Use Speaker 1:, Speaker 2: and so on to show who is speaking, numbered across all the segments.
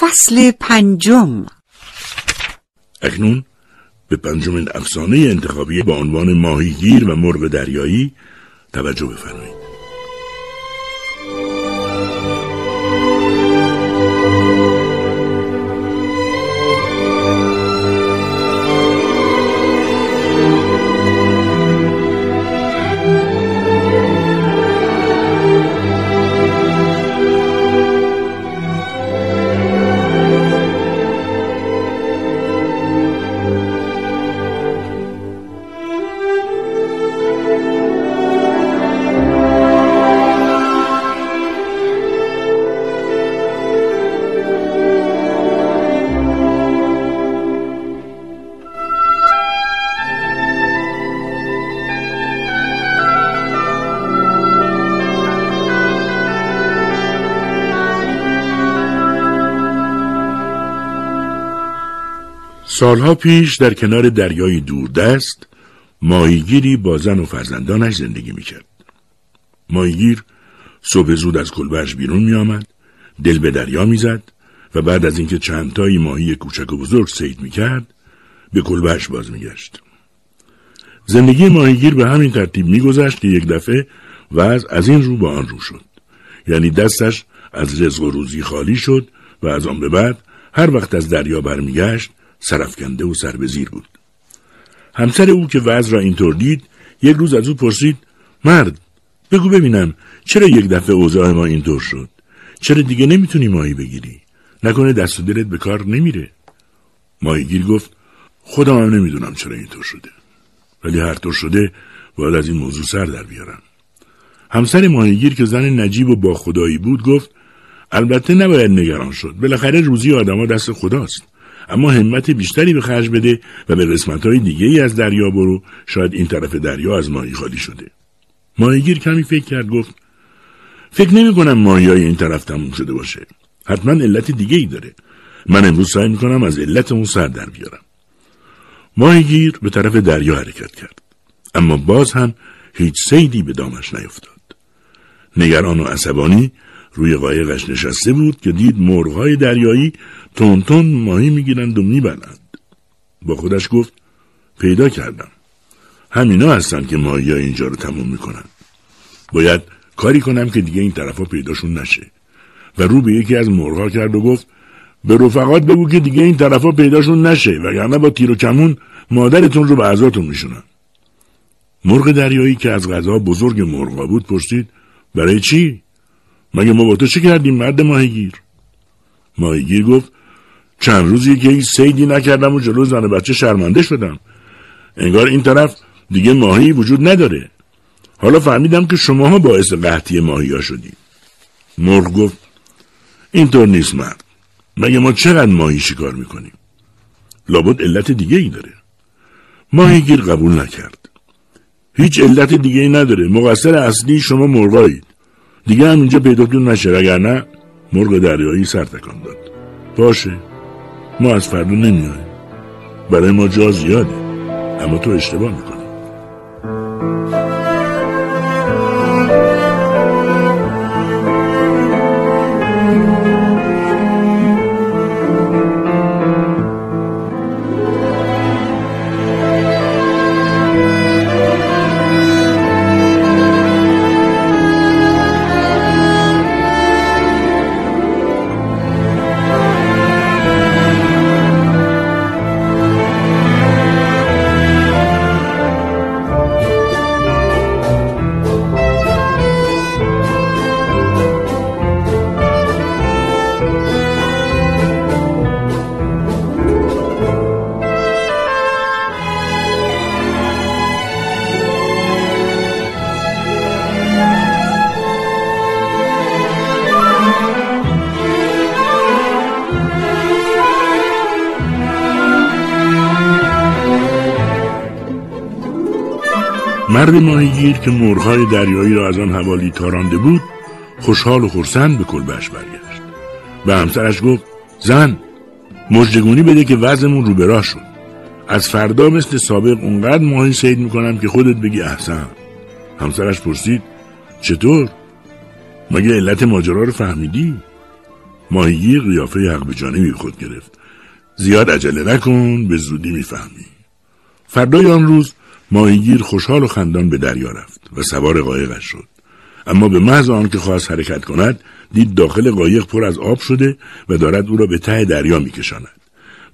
Speaker 1: فصل پنجم.
Speaker 2: اکنون به پنجمین افسانه انتخابی با عنوان ماهیگیر و مرغ دریایی توجه بفرمایید. سالها پیش در کنار دریای دوردست ماهیگیری با زن و فرزندانش زندگی می‌کرد. ماهیگیر صبح زود از کلبهش بیرون میآمد، دل به دریا می‌زد و بعد از اینکه چندتایی ماهی کوچک و بزرگ سید می‌کرد به کلبهش باز میگشت. زندگی ماهیگیر به همین ترتیب میگذشت که یک دفعه وضع از این رو با آن رو شد. یعنی دستش از رزق و روزی خالی شد و از آن به بعد هر وقت از دریا برمیگشت سرفکنده و سر زیر بود. همسر او که وضع را اینطور دید یک روز از او پرسید مرد بگو ببینم چرا یک دفعه اوضاع ما اینطور شد؟ چرا دیگه نمی‌تونی ماهی بگیری؟ نکنه دست و دلت به کار نمیره؟ ماهیگیر گفت خودم هم نمی‌دونم چرا اینطور شده. ولی هر طور شده باید از این موضوع سر در بیارم. همسر ماهیگیر که زن نجیب و با خدایی بود گفت البته نباید نگران شد. بالاخره روزی آدما دست خداست. اما همت بیشتری به خرج بده و به قسمت های دیگه ای از دریا برو. شاید این طرف دریا از ماهی خالی شده. ماهیگیر کمی فکر کرد گفت فکر نمی کنم ماهی های این طرف تموم شده باشه. حتما علت دیگه ای داره. من امروز سعی کنم از علت اون سر در بیارم. ماهیگیر به طرف دریا حرکت کرد. اما باز هم هیچ سیدی به دامش نیفتاد. نگران و عصبانی روی قایقش نشسته بود که دید مرغهای دریایی تون تون ماهی می‌گیرند و می‌برند با خودش گفت پیدا کردم. همینا هستن که ماهی اینجا رو تموم می‌کنن. باید کاری کنم که دیگه این طرفا پیداشون نشه. و رو به یکی از مرغها کرد و گفت به رفقات بگو که دیگه این طرفا پیداشون نشه وگرنه با تیر و کمون مادرتون رو به عذاتون میشونن. مرغ دریایی که از غذا بزرگ مرغا بود پرسید برای چی؟ مگه ما با تو چه کردیم مرد ماهیگیر؟ ماهیگیر گفت چند روزی که هیچ سیدی نکردم و جلو زن بچه شرمنده شدم. انگار این طرف دیگه ماهی وجود نداره. حالا فهمیدم که شماها باعث قحطی ماهی ها شدید مرغ گفت اینطور نیست مرد. مگه ما چقدر ماهی شکار می‌کنیم؟ لابد علت دیگه ای داره. ماهیگیر قبول نکرد. هیچ علت دیگه ای نداره. مقصر اصلی شما مرغایید دیگه هم اینجا پیداتون نشه نه مرغ دریایی سر تکان داد. باشه ما از فردا نمیایم. برای ما جا زیاده اما تو اشتباه می‌کنی. مرد ماهیگیر که مرغهای دریایی را از آن حوالی تارانده بود خوشحال و خرسند به کلبهش برگشت. به همسرش گفت زن مجدگونی بده که وضعمون رو براه شد. از فردا مثل سابق اونقدر ماهی سید می‌کنم که خودت بگی احسن. همسرش پرسید چطور؟ مگه علت ماجرا رو فهمیدی؟ ماهیگیر قیافه حق به جانبی خود گرفت. زیاد عجله نکن به زودی می‌فهمی. فردای آن روز ماهیگیر خوشحال و خندان به دریا رفت و سوار قایقش شد. اما به محض آنکه خواست حرکت کند دید داخل قایق پر از آب شده و دارد او را به ته دریا میکشاند.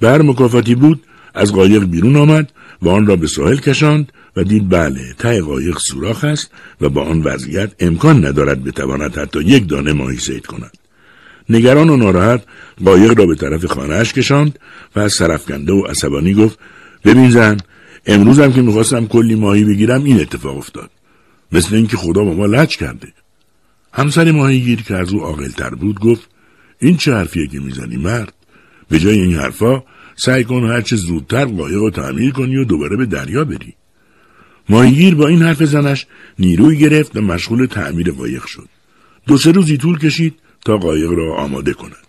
Speaker 2: به هر مکافاتی بود از قایق بیرون آمد و آن را به ساحل کشاند و دید بله ته قایق سوراخ است و با آن وضعیت امکان ندارد بتواند حتی یک دانه ماهی سید کند. نگران و ناراحت قایق را به طرف خانهاش کشاند و از سرفکنده و عصبانی گفت ببین زن امروزم که می‌خواستم کلی ماهی بگیرم این اتفاق افتاد. مثل اینکه خدا با ما لج کرده. همسر ماهیگیر که از او عاقلتر بود گفت این چه حرفیه که می‌زنی مرد؟ به جای این حرفا سعی کن هرچه زودتر قایق رو تعمیر کنی و دوباره به دریا بری. ماهیگیر با این حرف زنش نیروی گرفت و مشغول تعمیر قایق شد. دو سه روزی طول کشید تا قایق را آماده کند.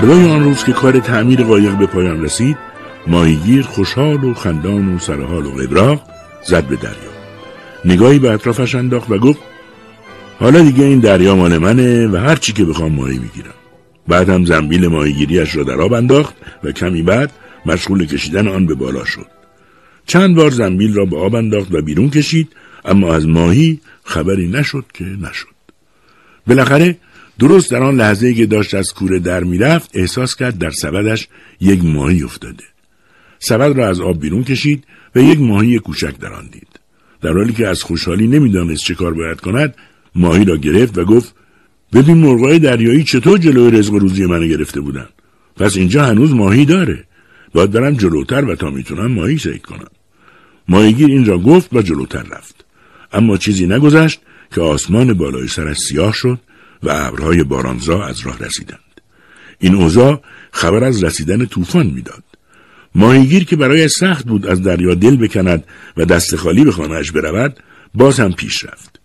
Speaker 2: فردای آن روز که کار تعمیر قایق به پایان رسید ماهیگیر خوشحال و خندان و سرحال و قبراق زد به دریا. نگاهی به اطرافش انداخت و گفت حالا دیگه این دریا مال منه و هر چی که بخوام ماهی می‌گیرم. بعد هم زنبیل ماهیگیریش را در آب انداخت و کمی بعد مشغول کشیدن آن به بالا شد. چند بار زنبیل را به آب انداخت و بیرون کشید اما از ماهی خبری نشد که نشد. بالاخره درست در آن لحظه که داشت از کوره در می‌رفت احساس کرد در سبدش یک ماهی افتاده. سبد را از آب بیرون کشید و یک ماهی کوچک در آن دید. در حالی که از خوشحالی نمی‌دانست چه کار باید کند ماهی را گرفت و گفت ببین مرغای دریایی چطور جلوی رزق روزی منو گرفته بودن؟ پس اینجا هنوز ماهی داره. باید برم جلوتر و تا می‌تونم ماهی سید کنم. ماهیگیر این را گفت و جلوتر رفت. اما چیزی نگذشت که آسمان بالای سرش سیاه شد و ابرهای بارانزا از راه رسیدند. این اوضاع خبر از رسیدن طوفان می‌داد. ماهیگیر که برای سخت بود از دریا دل بکند و دست خالی به خانهاش برود باز هم پیش رفت.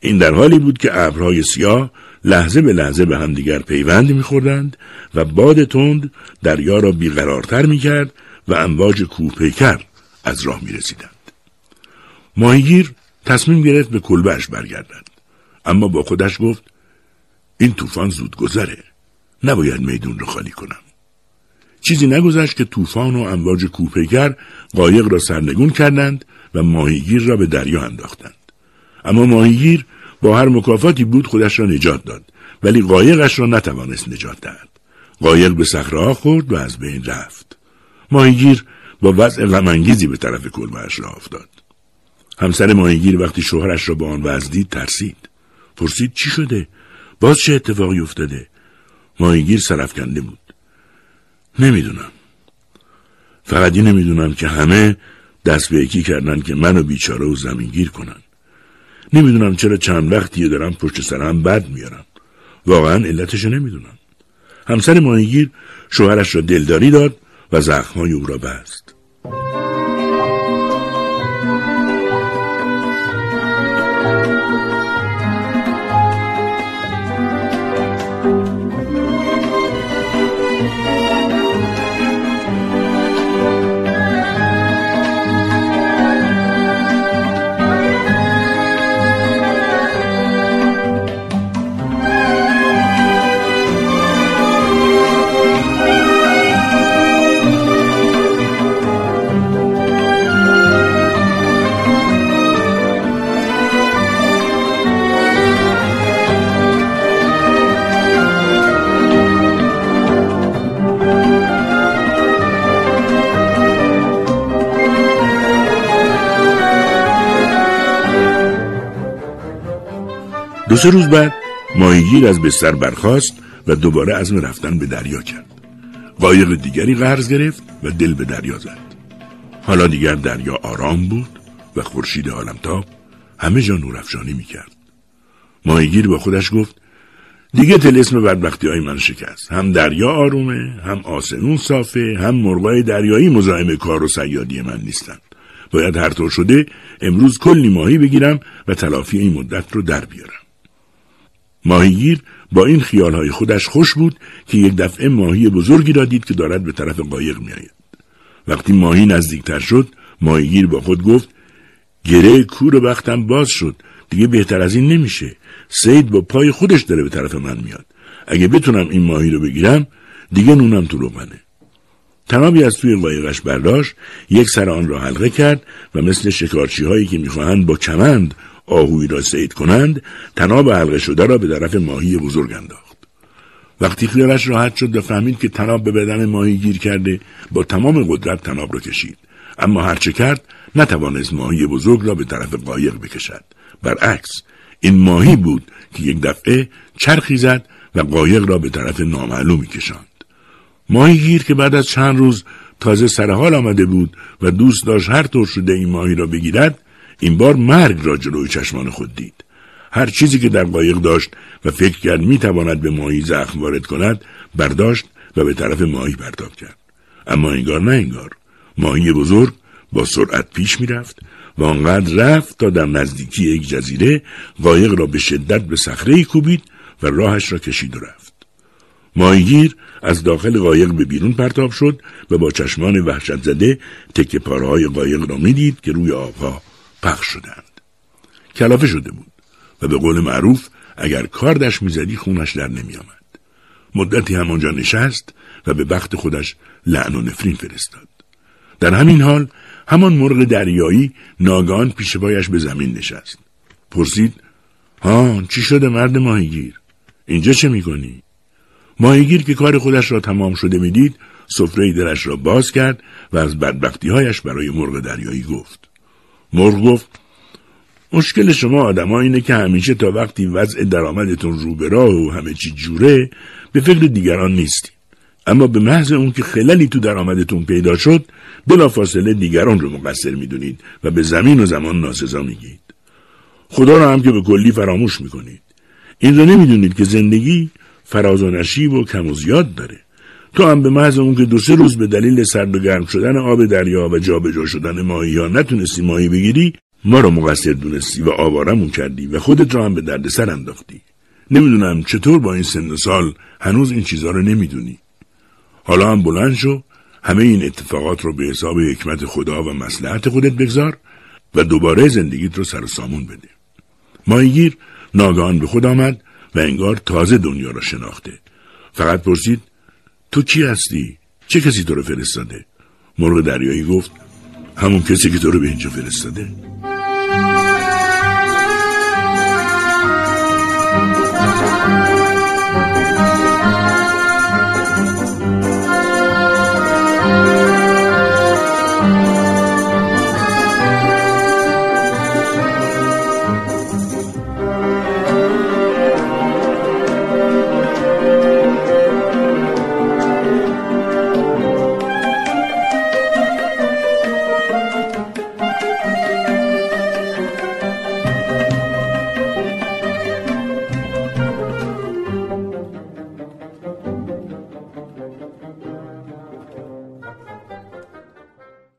Speaker 2: این در حالی بود که ابرهای سیاه لحظه به لحظه به همدیگر پیوند میخوردند و باد تند دریا را بیقرارتر می‌کرد و امواج کوپیکر از راه می‌رسیدند. ماهیگیر تصمیم گرفت به کلبهش برگردد. اما با خودش گفت این طوفان زود گذره. نباید میدون رو خالی کنم. چیزی نگذشت که طوفان و امواج کوپیگر قایق را سرنگون کردند و ماهیگیر را به دریا انداختند. اما ماهیگیر با هر مکافاتی بود خودش را نجات داد ولی قایقش را نتوانست نجات دهد. قایق به صخره خورد و از بین رفت. ماهیگیر با وضع غمانگیزی به طرف کلبهاش را افتاد. همسر ماهیگیر وقتی شوهرش را با آن وضع دید ترسید. پرسید چی شده؟ باز چه اتفاقی افتاده؟ ماهیگیر سرفکنده بود. نمی‌دونم. فقط نمی‌دونم که همه دست به یکی کردن که منو بیچاره و زمینگیر کنن. نمی‌دونم چرا چند وقتی دارم پشت سرم بد میارم. واقعا علتشو نمی‌دونم. همسر ماهیگیر شوهرش را دلداری داد و زخمهای او را بست. سه روز بعد ماهیگیر از بستر برخاست و دوباره عزم رفتن به دریا کرد. قایق دیگری قرض گرفت و دل به دریا زد. حالا دیگر دریا آرام بود و خورشید عالمتاب همه جا نورافشانی می‌کرد. ماهیگیر با خودش گفت دیگه تلسم بدبختی های من شکست. هم دریا آرومه هم آسمون صافه هم مرغای دریایی مزاحم کار و سیادی من نیستن باید هر طور شده امروز کلی ماهی بگیرم و تلافی این مدت رو در بیارم. ماهیگیر با این خیالهای خودش خوش بود که یک دفعه ماهی بزرگی را دید که دارد به طرف قایق میآید. وقتی ماهی نزدیکتر شد ماهیگیر با خود گفت گره کور وقتم باز شد دیگه بهتر از این نمیشه سید با پای خودش داره به طرف من میاد. اگه بتونم این ماهی رو بگیرم دیگه نونم تو روغنه تنابی از توی قایقش برداشت یک سر آن را حلقه کرد و مثل شکارچی هایی که می‌خواهند با کمند آهوی را سید کنند تناب حلقه شده را به طرف ماهی بزرگ انداخت. وقتی خیالش راحت شد و فهمید که تناب به بدن ماهی گیر کرده با تمام قدرت تناب را کشید. اما هرچه کرد نتوانست ماهی بزرگ را به طرف قایق بکشد. برعکس این ماهی بود که یک دفعه چرخی زد و قایق را به طرف نامعلومی کشاند. ماهیگیر که بعد از چند روز تازه سرحال آمده بود و دوست داشت هر طور شده این ماهی را بگیرد این بار مرگ را جلوی چشمان خود دید. هر چیزی که در قایق داشت و فکر کرد می‌تواند به ماهی زخم وارد کند برداشت و به طرف ماهی پرتاب کرد. اما انگار نه انگار. ماهی بزرگ با سرعت پیش می‌رفت و آنقدر رفت تا در نزدیکی یک جزیره قایق را به شدت به صخره کوبید و راهش را کشید و رفت. ماهیگیر از داخل قایق به بیرون پرتاب شد و با چشمان وحشت زده تکه پارهای قایق را می‌دید که روی آبها پخش شدند. کلافه شده بود و به قول معروف اگر کاردش می‌زدی خونش در نمیآمد. مدتی همانجا نشست و به بخت خودش لعن و نفرین فرستاد. در همین حال همان مرغ دریایی ناگان پیش پایش به زمین نشست. پرسید ها چی شده مرد ماهیگیر؟ اینجا چه می‌کنی؟ ماهیگیر که کار خودش را تمام شده می‌دید سفره درش را باز کرد و از بدبختیهایش برای مرغ دریایی گفت. مرغ گفت مشکل شما آدما اینه که همیشه تا وقتی وضع درآمدتون رو به راه و همه چی جوره به فکر دیگران نیستی اما به محض اون که خللی تو درآمدتون پیدا شد بلافاصله دیگران رو مقصر می‌دونید و به زمین و زمان ناسزا میگید. خدا را هم که به کلی فراموش می‌کنید. این رو نمی‌دونید که زندگی فراز و نشیب و کم و زیاد داره. تو هم به محض اون که دو سه روز به دلیل سرد و گرم شدن آب دریا و جابجا شدن ماهی ها نتونستی ماهی بگیری ما رو مقصر دونستی و آوارمون کردی و خودت را هم به درد سر انداختی. نمی‌دونم چطور با این سن و سال هنوز این چیزها رو نمی‌دونی. حالا هم بلند شو همه این اتفاقات رو به حساب حکمت خدا و مسلحت خودت بگذار و دوباره زندگیت رو سر سامون بده. ماهیگیر ناگهان به خود آمد و انگار تازه دنیا را شناخته. فقط پرسید تو کی هستی؟ چه کسی تو رو فرستاده؟ مرغ دریایی گفت همون کسی که تو رو به اینجا فرستاده.